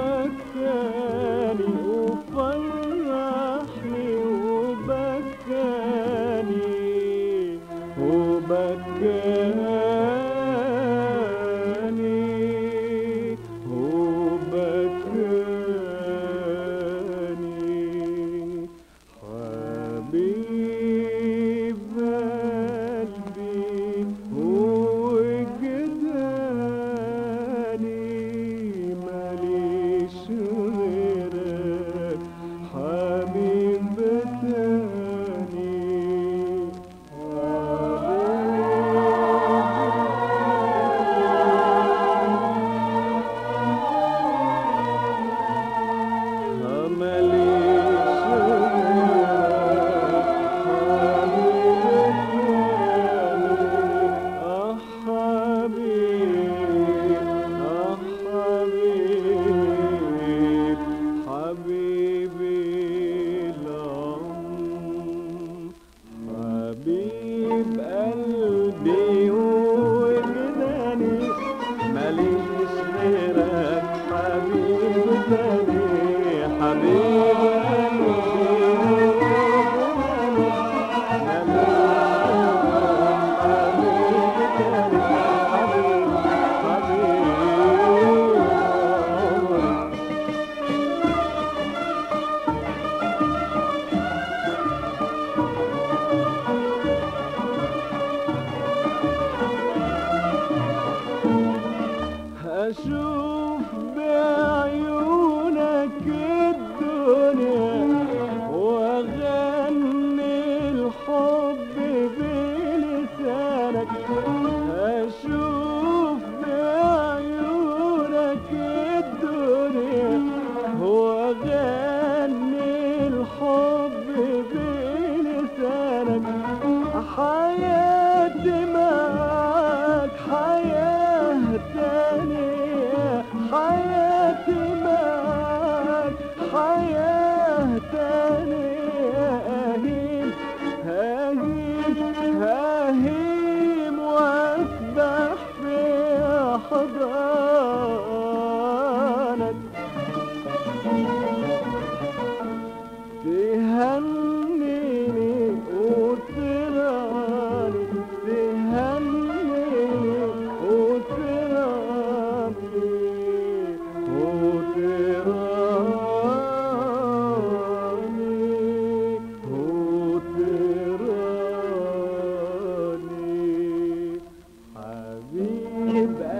وبكاني وفرحني وبكاني وأغني الحب بلسانك. حياتي Navidad.